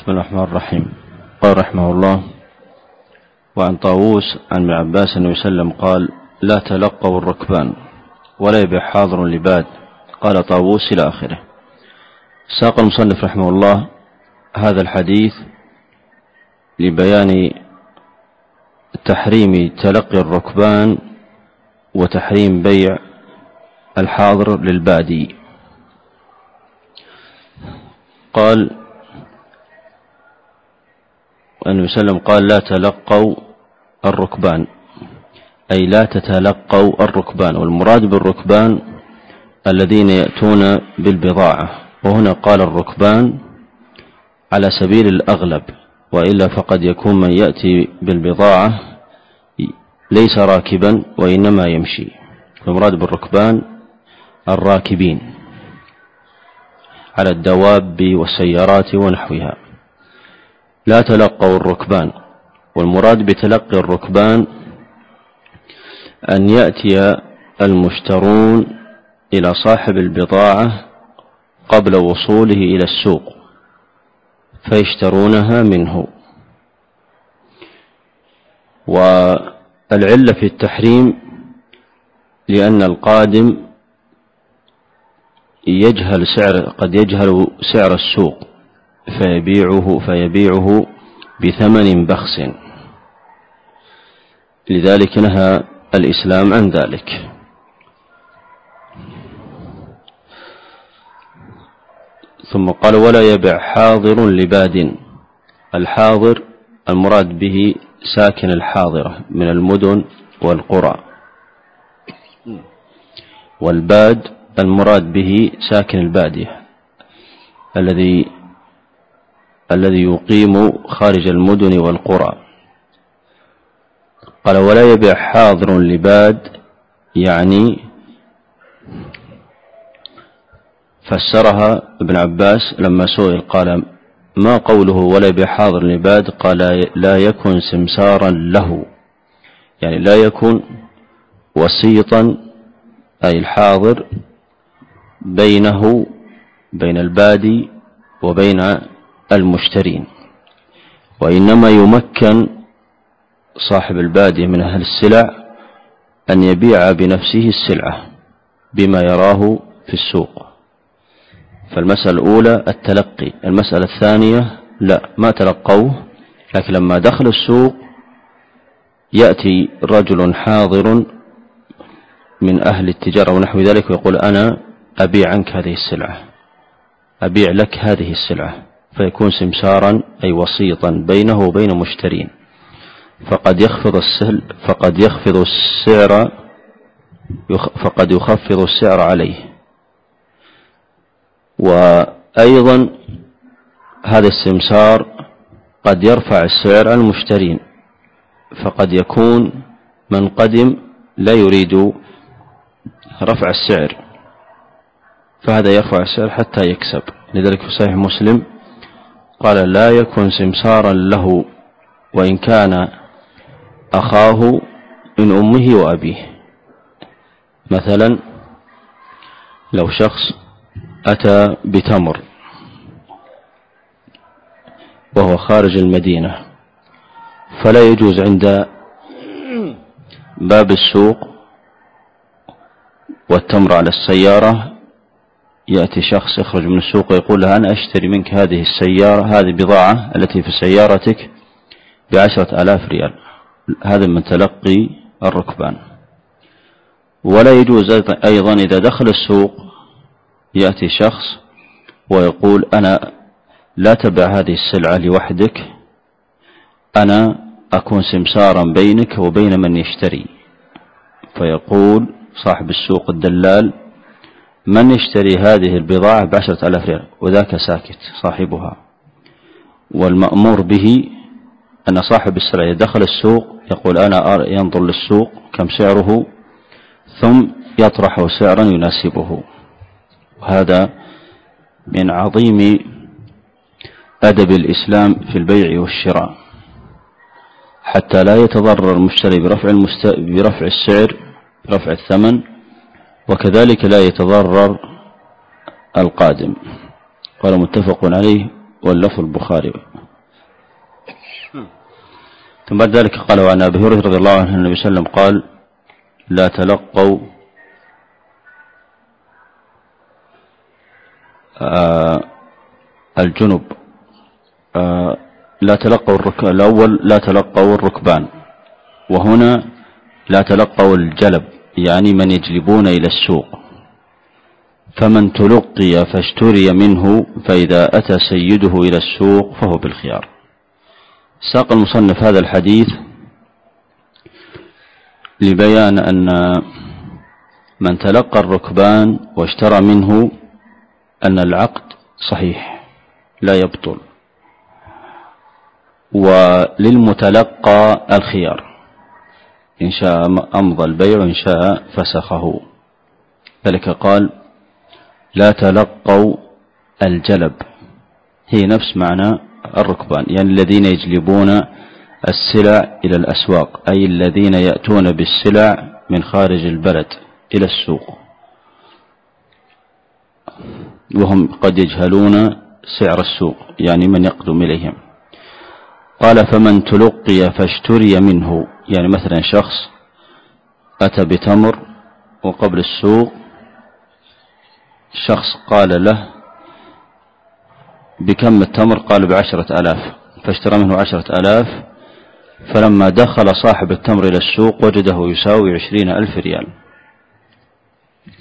بسم الله الرحمن الرحيم. قال رحمه الله وعن طاووس عن ابن عباس أنه وسلم قال لا تلقوا الركبان ولا يبيع حاضر لباد قال طاووس إلى آخره. ساق المصنف رحمه الله هذا الحديث لبيان تحريم تلقي الركبان وتحريم بيع الحاضر للبادي. قال النبي صلى الله عليه وسلم قال لا تلقوا الركبان. أي لا تتلقوا الركبان. والمراد بالركبان الذين يأتون بالبضاعة. وهنا قال الركبان على سبيل الأغلب. وإلا فقد يكون من يأتي بالبضاعة ليس راكبا وإنما يمشي. المراد بالركبان الراكبين على الدواب والسيارات ونحوها. لا تلقوا الركبان. والمراد بتلقي الركبان أن يأتي المشترون إلى صاحب البضاعة قبل وصوله إلى السوق فيشترونها منه. والعلة في التحريم لأن القادم يجهل سعر قد يجهل سعر السوق. فيبيعه فيبيعه بثمن بخس. لذلك نهى الإسلام عن ذلك. ثم قال ولا يبع حاضر لباد. الحاضر المراد به ساكن الحاضرة من المدن والقرى. والباد المراد به ساكن البادية الذي الذي يقيم خارج المدن والقرى. قال ولا يبيع حاضر لباد يعني فسرها ابن عباس لما سئل قال ما قوله ولا يبيع حاضر لباد قال لا يكن سمسارا له. يعني لا يكن وسيطا أي الحاضر بينه بين البادي وبين المشترين وإنما يمكن صاحب البادية من أهل السلع أن يبيع بنفسه السلعة بما يراه في السوق. فالمسألة الأولى التلقي المسألة الثانية لا ما تلقوه لكن لما دخل السوق يأتي رجل حاضر من أهل التجارة ونحو ذلك ويقول أنا أبيع عنك هذه السلعة أبيع لك هذه السلعة. فيكون سمسارا أي وسيطا بينه وبين مشترين. فقد يخفض السهل فقد يخفض السعر فقد يخفض السعر عليه. وأيضا هذا السمسار قد يرفع السعر على المشترين. فقد يكون من قدم لا يريد رفع السعر. فهذا يرفع السعر حتى يكسب. لذلك في صحيح مسلم قال لا يكن سمسارا له وإن كان أخاه من أمه وأبيه. مثلا لو شخص أتى بتمر وهو خارج المدينة فلا يجوز عند باب السوق والتمر على السيارة يأتي شخص يخرج من السوق ويقول له أنا أشتري منك هذه السيارة هذه بضاعة التي في سيارتك بعشرة آلاف ريال. هذا من تلقي الركبان. ولا يجوز أيضا إذا دخل السوق يأتي شخص ويقول أنا لا تبع هذه السلعة لوحدك أنا أكون سمسارا بينك وبين من يشتري. فيقول صاحب السوق الدلال من يشتري هذه البضاعة بعشرة ألاف ريال؟ وذاك ساكت صاحبها. والمأمور به أن صاحب السلعة دخل السوق يقول أنا ينظر للسوق كم سعره ثم يطرح سعرا يناسبه. وهذا من عظيم أدب الإسلام في البيع والشراء. حتى لا يتضرر المشتري برفع. برفع السعر برفع الثمن وكذلك لا يتضرر القادم. قال متفق عليه واللفظ البخاري. ثم بعد ذلك قال وعن أبي هريرة رضي الله عنه النبي صلى الله عليه وسلم قال لا تلقوا آه الجنب آه لا تلقوا الرك... الأول لا تلقوا الركبان وهنا لا تلقوا الجلب. يعني من يجلبون إلى السوق. فمن تلقي فاشتري منه فإذا أتى سيده إلى السوق فهو بالخيار. ساق المصنف هذا الحديث لبيان أن من تلقى الركبان واشترى منه أن العقد صحيح لا يبطل. وللمتلقى الخيار. إن شاء أمضى البيع وإن شاء فسخه. ذلك قال لا تلقوا الجلب. هي نفس معنى الركبان يعني الذين يجلبون السلع إلى الأسواق أي الذين يأتون بالسلع من خارج البلد إلى السوق. وهم قد يجهلون سعر السوق يعني من يقدم إليهم. قال فمن تلقي فاشتري منه. يعني مثلا شخص أتى بتمر وقبل السوق شخص قال له بكم التمر؟ قال بعشرة آلاف. فاشترى منه عشرة آلاف. فلما دخل صاحب التمر إلى السوق وجده يساوي عشرين ألف ريال.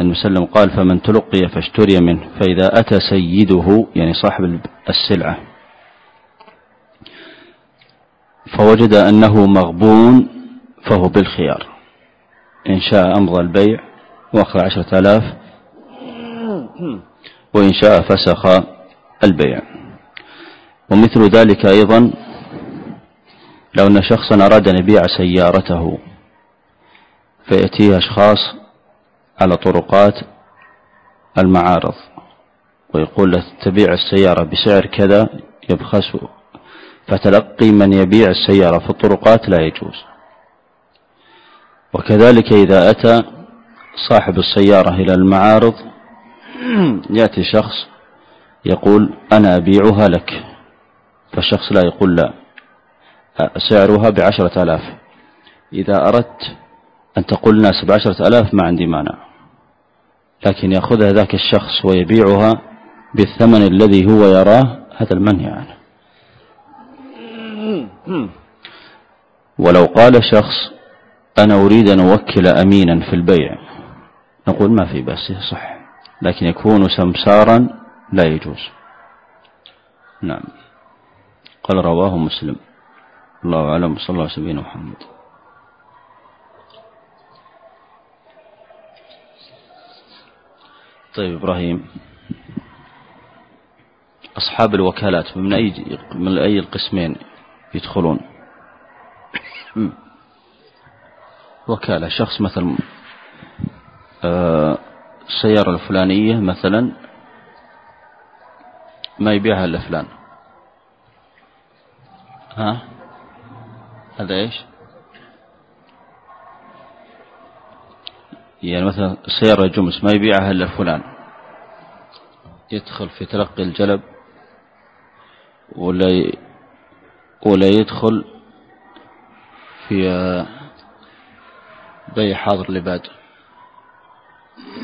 المسلم قال فمن تلقي فاشتري منه. فإذا أتى سيده يعني صاحب السلعة فوجد أنه مغبون فهو بالخيار. إن شاء أمضى البيع وأخذ عشرة آلاف. وإن شاء فسخ البيع. ومثل ذلك أيضا لو أن شخصا أراد أن يبيع سيارته فيأتيه أشخاص على طرقات المعارض ويقول له تبيع السيارة بسعر كذا يبخس فتلقي من يبيع السيارة في الطرقات لا يجوز. وكذلك إذا أتى صاحب السيارة إلى المعارض يأتي شخص يقول أنا أبيعها لك. فالشخص لا يقول لا سعرها بعشرة آلاف. إذا أردت أن تقول الناس بعشرة آلاف ما عندي مانع. لكن يأخذها ذاك الشخص ويبيعها بالثمن الذي هو يراه هذا المنهي عنه. ولو قال شخص أنا أريد أن أوكل أمينا في البيع نقول ما في بس صح لكن يكون سمسارا لا يجوز. نعم. قال رواه مسلم. الله أعلم صلى الله عليه محمد. طيب إبراهيم أصحاب الوكالات من أي من أي القسمين؟ يدخلون. وكالة شخص مثلا آه، السيارة الفلانية مثلا ما يبيعها إلا فلان. ها؟ هذا إيش؟ يعني مثلا سيارة جمس ما يبيعها إلا فلان. يدخل في تلقي الجلب ولا. ولا يدخل في بيع حاضر لباد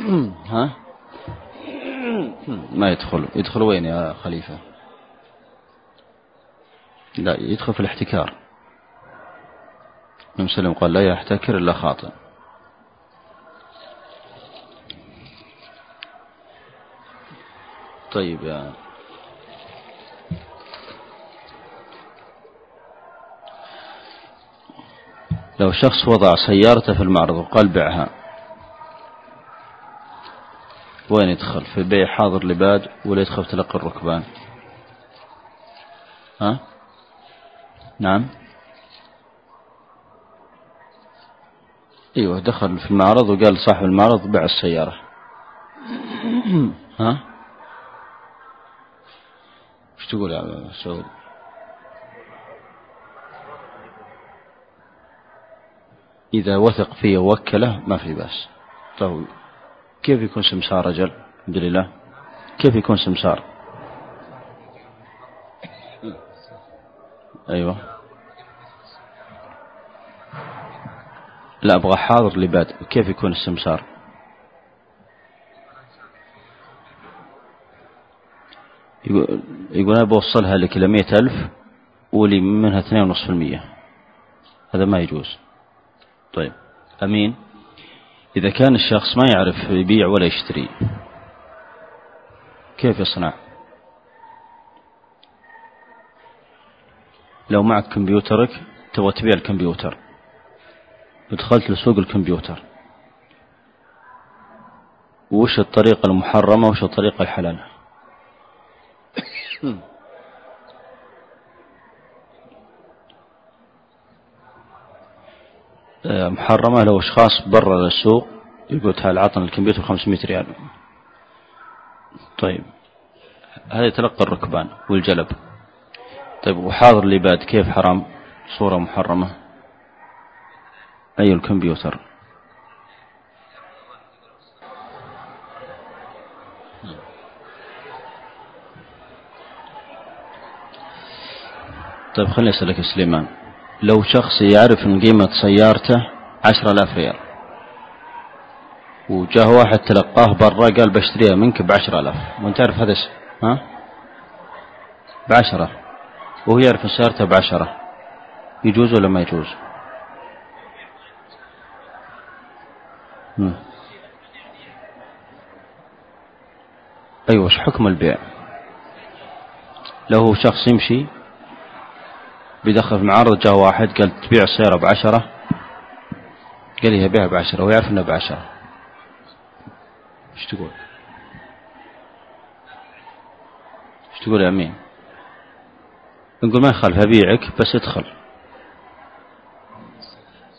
ها؟ ما يدخل. يدخل وين يا خليفة؟ لا يدخل في الاحتكار. النبي صلى قال لا يحتكر إلا خاطئ طيب يا لو شخص وضع سيارته في المعرض وقال بعها. وين يدخل؟ في بيع حاضر لباد ولا يدخل في تلقي الركبان. ها؟ نعم. أيوه دخل في المعرض وقال صاحب المعرض بع السيارة. ها؟ إيش تقول يا سعود؟ إذا وثق فيه ووكله ما في بأس. طيب كيف يكون سمسار رجل الحمد لله. كيف يكون سمسار؟ أيوة. لا أبغى حاضر لباد كيف يكون السمسار؟ يقول, يقول أنا بوصلها لك إلى مئة ألف ولي منها اثنين ونصف المية. هذا ما يجوز. طيب. أمين. إذا كان الشخص ما يعرف يبيع ولا يشتري كيف يصنع؟ لو معك كمبيوترك تبغى تبيع الكمبيوتر. ودخلت لسوق الكمبيوتر وش الطريقة المحرمة وش الطريقة الحلال؟ محرمة لو أشخاص برا السوق يقول تعال عطنا الكمبيوتر 500 ريال. طيب. هذا يتلقى الركبان والجلب. طيب وحاضر الإباد كيف حرام صورة محرمة؟ أي الكمبيوتر. طيب خليني أسألك سليمان. لو شخص يعرف إن قيمة سيارته عشرة آلاف ريال وجاه واحد تلقاه برا قال بشتريها منك بعشرة آلاف وأنت تعرف هذا ها؟ بعشرة وهو يعرف سيارته بعشرة يجوز ولا ما يجوز؟ أيوة وش حكم البيع؟ لو شخص يمشي بيدخل في معارض جاء واحد قال تبيع السيارة بعشرة. قال لي بيعها بعشرة ويعرف انها بعشرة. إيش تقول؟ إيش تقول يا امين نقول ما يخالف أبيعك بس ادخل.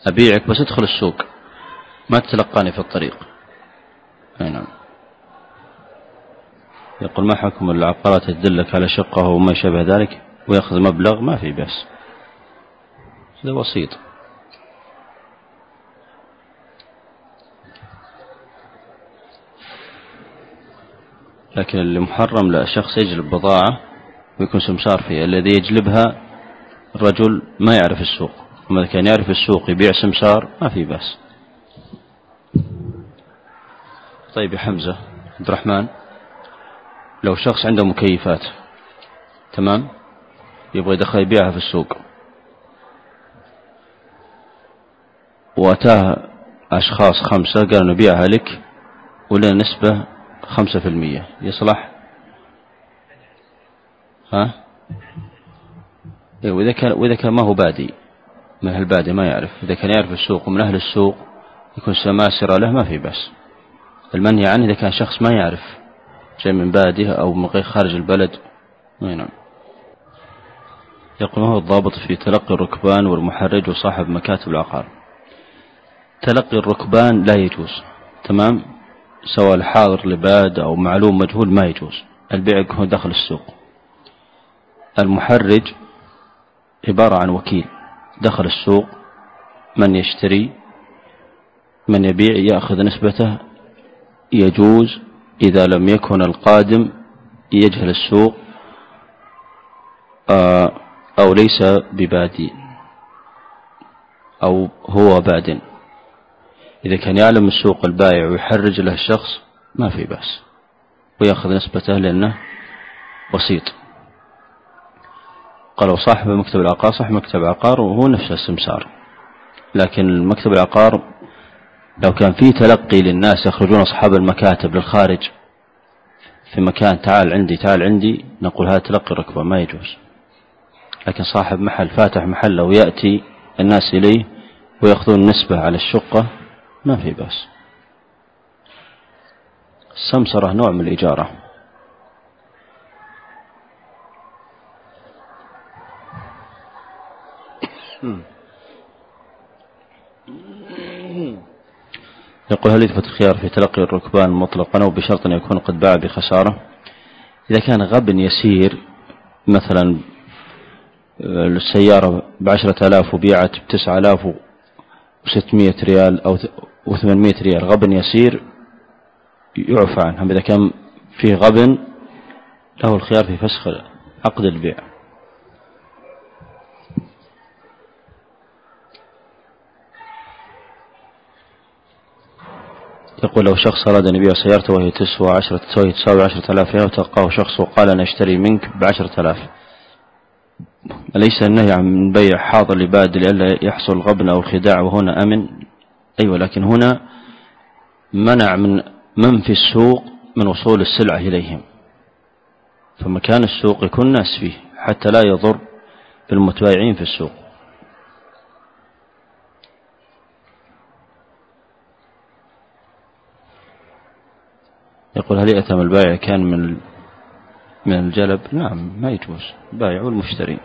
أبيعك بس ادخل السوق. ما تتلقاني في الطريق. أي نعم. يقول ما حكم العقارات تدلك على شقه وما شابه ذلك؟ ويأخذ مبلغ ما في بأس. هذا بسيط. لكن اللي محرم لا شخص يجلب بضاعة ويكون سمسار فيها. الذي يجلبها الرجل ما يعرف السوق. وما كان يعرف السوق يبيع سمسار ما في بأس. طيب يا حمزة عبد الرحمن لو شخص عنده مكيفات تمام؟ يبغى يدخل يبيعها في السوق. وأتاه أشخاص خمسة قالوا نبيعها لك ولنا نسبة خمسة في المية. يصلح ها؟ إيه وإذا كان وإذا كان ما هو بادي. من أهل البادي ما يعرف. إذا كان يعرف السوق ومن أهل السوق يكون سماسرة له ما في بس المنهي عنه إذا كان شخص ما يعرف جاي من بادية أو من غير خارج البلد. نعم. يقول ما هو الضابط في تلقي الركبان والمحرج وصاحب مكاتب العقار. تلقي الركبان لا يجوز. تمام؟ سواء الحاضر لباد أو معلوم مجهول ما يجوز. البيع يكون داخل السوق. المحرج عبارة عن وكيل. دخل السوق من يشتري من يبيع يأخذ نسبته. يجوز. إذا لم يكن القادم يجهل السوق. آه أو ليس ببادي أو هو باد إذا كان يعلم السوق البائع ويحرج له الشخص ما في بأس. ويأخذ نسبته لأنه بسيط. قالوا صاحب مكتب العقار صاحب مكتب العقار وهو نفس السمسار لكن مكتب العقار لو كان فيه تلقي للناس يخرجون أصحاب المكاتب للخارج في مكان تعال عندي تعال عندي نقول هذا تلقي ركبة ما يجوز. لكن صاحب محل فاتح محله ويأتي الناس إليه ويأخذون نسبة على الشقة ما في بأس. السمسرة نوع من الإجارة. يقول هل يثبت الخيار في تلقي الركبان مطلقا أو بشرط أن يكون قد باع بخسارة؟ إذا كان غب يسير مثلا السيارة بعشرة آلاف وبيعت بتسعة آلاف وستمائة ريال أو وثمانمائة ريال. غبن يسير يعفى عنها إذا كان فيه غبن له الخيار في فسخ عقد البيع. يقول لو شخص أراد أن يبيع سيارته وهي تسوى عشرة تسوي تساوي عشرة آلاف ريال وتلقاه شخص وقال أنا أشتري منك بعشرة آلاف. أليس النهي عن بيع حاضر لباد لئلا يحصل غبن أو خداع وهنا أمن؟ أيوة لكن هنا منع من من في السوق من وصول السلعة إليهم. فمكان السوق يكون الناس فيه حتى لا يضر بالمتبايعين في السوق. يقول هل يأتم البائع كان من من الجلب. نعم ما يجوز. البائع والمشتري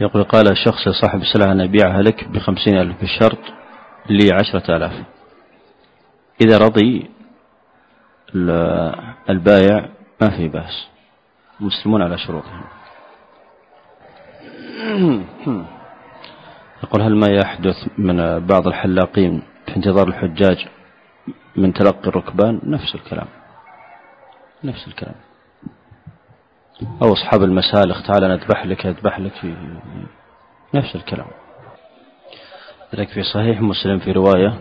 يقول قال الشخص لصاحب السلعة أن أبيعها لك بخمسين ألف بشرط لي عشرة آلاف. إذا رضي البائع ما في بأس. مسلمون على شروطهم. يقول هل ما يحدث من بعض الحلاقين في انتظار الحجاج من تلقي الركبان؟ نفس الكلام. نفس الكلام. أو أصحاب المسالخ تعال نذبح لك أذبح لك في نفس الكلام. لذلك في صحيح مسلم في رواية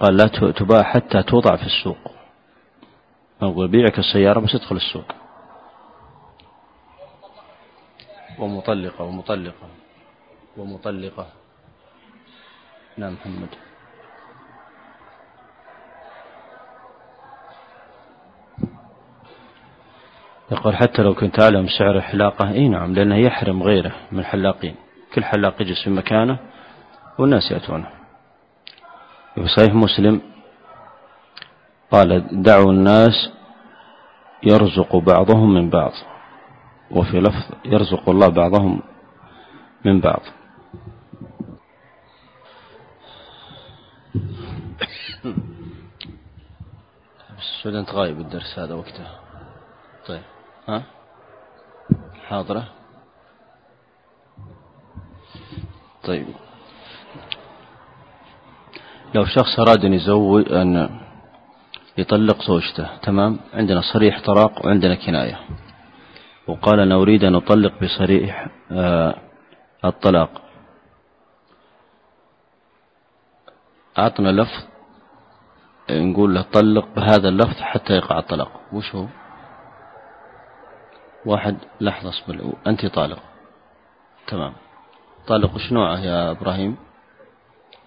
قال لا تباع حتى توضع في السوق. أقول بيعك السيارة بس ادخل السوق. ومطلقة ومطلقة ومطلقة. نعم محمد. يقول حتى لو كنت أعلم سعر الحلاقة. إي نعم لأنه يحرم غيره من الحلاقين. كل حلاق يجلس في مكانه والناس يأتونه. في صحيح مسلم قال دعوا الناس يرزق بعضهم من بعض. وفي لفظ يرزق الله بعضهم من بعض. بس أنت غايب الدرس هذا وقته. طيب. ها؟ حاضرة. طيب. لو شخص أراد أن يزوج أن يطلق زوجته تمام؟ عندنا صريح طلاق وعندنا كناية. وقال أنا أريد أن أطلق بصريح آه الطلاق. أعطنا لفظ نقول له طلق بهذا اللفظ حتى يقع الطلاق. وش هو؟ واحد لحظة اصبر. أنت طالق. تمام. طالق وش نوعه يا إبراهيم؟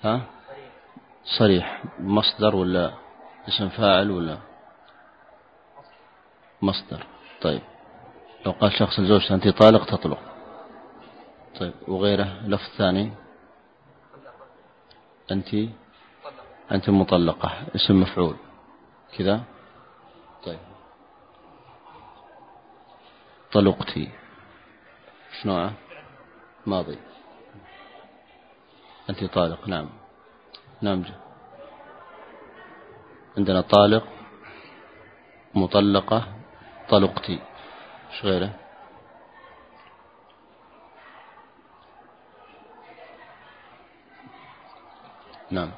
ها؟ صريح. مصدر ولا اسم فاعل ولا؟ مصدر. طيب. لو قال شخص لزوجته أنت طالق تطلق. طيب. وغيره لفظ ثاني؟ أنت؟ أنت مطلقة. اسم مفعول. كذا طيب طلقتي شنو؟ ماضي. أنت طالق. نعم. نعم. عندنا طالق مطلقة طلقتي إيش غيره؟ نعم.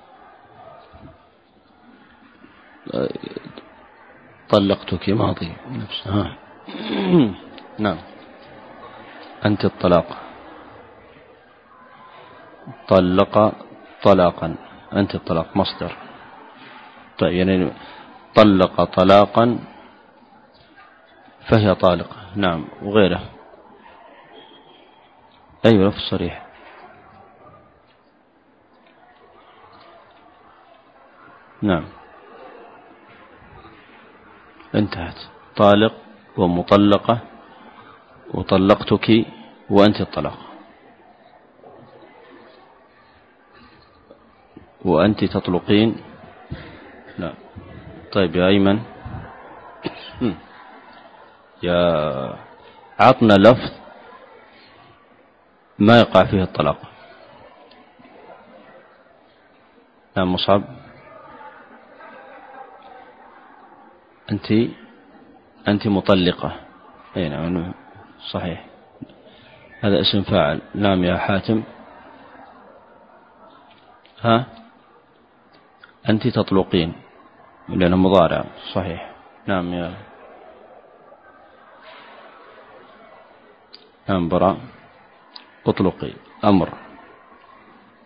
طلقتك ماضي. نفسها. نعم. أنت الطلاق. طلق طلاقا. أنت الطلاق مصدر. طيب يعني طلق طلاقا فهي طالقة. نعم وغيره. أيوة لفظ صريح. نعم. انتهت. طالق ومطلقة. وطلقتك وأنت الطلاق. وأنت تطلقين. لا. طيب يا أيمن. يا عطنا لفظ ما يقع فيه الطلاق. نعم مصعب. أنت أنت مطلقة. أي نعم صحيح. هذا اسم فاعل. نعم يا حاتم. ها؟ أنت تطلقين. لأنه مضارع. صحيح. نعم يا. نعم براء اطلقي. أمر.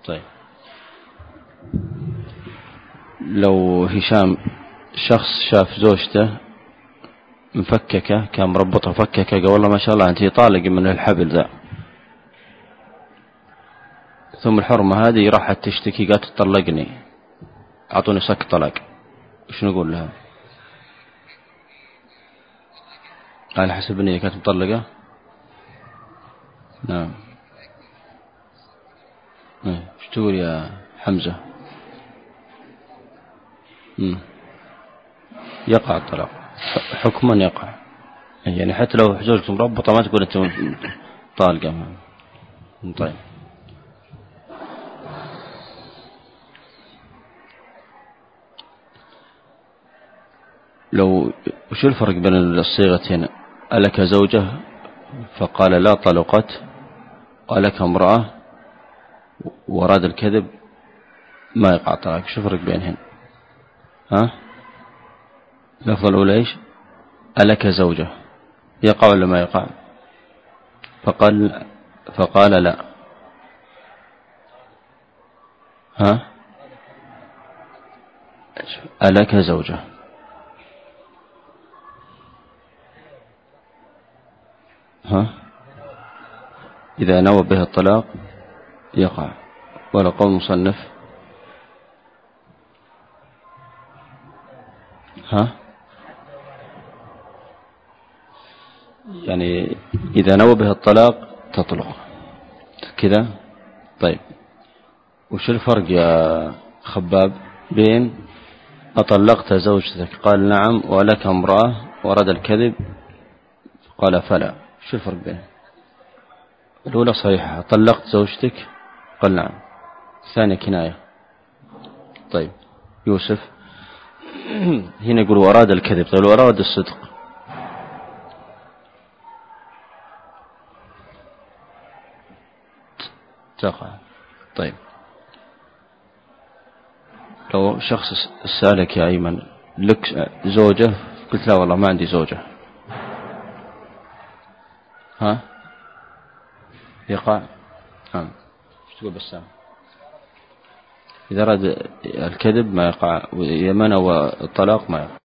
طيب. لو هشام شخص شاف زوجته مفككة كان مربطها فككة قال والله ما شاء الله أنت طالق من الحبل ذا. ثم الحرمة هذه راحت تشتكي قالت تطلقني أعطوني صك طلاق. وش نقول لها؟ على حسب النية كانت مطلقة؟ نعم. إيش تقول يا حمزة؟ مم. يقع الطلاق. حكما يقع. يعني حتى لو زوجته مربطة ما تقول أنت طالقة. طيب. لو وش الفرق بين الصيغتين؟ ألك زوجة؟ فقال لا طلقت. ألك امرأة؟ وراد الكذب؟ ما يقع طلاق شو الفرق بينهن؟ ها؟ اللفظة الأولى إيش؟ ألك زوجة. يقع ولا ما يقع؟ فقال فقال لا. ها؟ ألك زوجة. ها؟ إذا نوى به الطلاق يقع. ولا قول مصنف. ها؟ يعني إذا نوى به الطلاق تطلق. كذا طيب. وش الفرق يا خباب؟ بين أطلقت زوجتك؟ قال نعم ولك امرأة ورد الكذب؟ قال فلا. شو الفرق بينه الأولى صحيحة. طلقت زوجتك؟ قال نعم. الثانية كناية. طيب. يوسف. هنا يقول وأراد الكذب. طيب وأراد الصدق. تقع. طيب. لو شخص سألك يا أيمن لك زوجة؟ قلت لا والله ما عندي زوجة. ها؟ يقع نعم. إيش تقول بسام إذا أراد الكذب ما يقع ويمن والطلاق ما يقع.